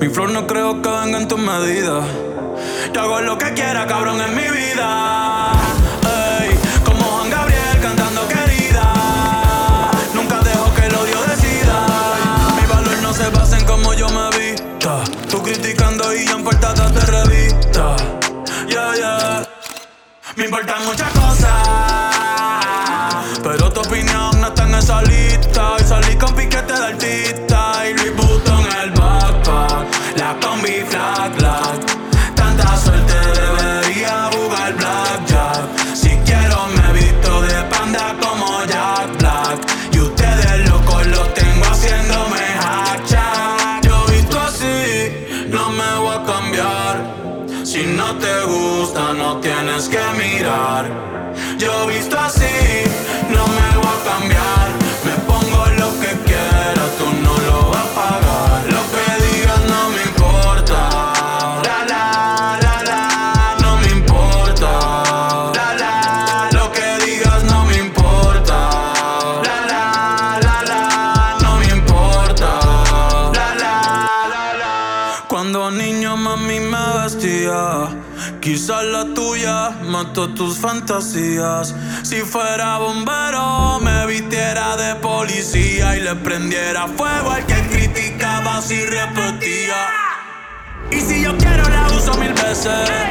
Mi flor no creo que venga en tus medidas. Yo hago lo que quiera, cabrón, en mi vida. Ey, como Juan Gabriel cantando querida. Nunca dejo que el odio decida. Mi valor no se basa en yo me vista. Tú criticando y yo en portadas de revista. Yeah, yeah. Me importan muchas cosas. Pero tu opinión no te gusta, no tienes que mirar. Yo visto así, no me voy a cambiar. Mami me vestía, quizás la tuya mató tus fantasías. Si fuera bombero, me vistiera de policía y le prendiera fuego al que criticaba si repetía. Y si yo quiero la uso mil veces,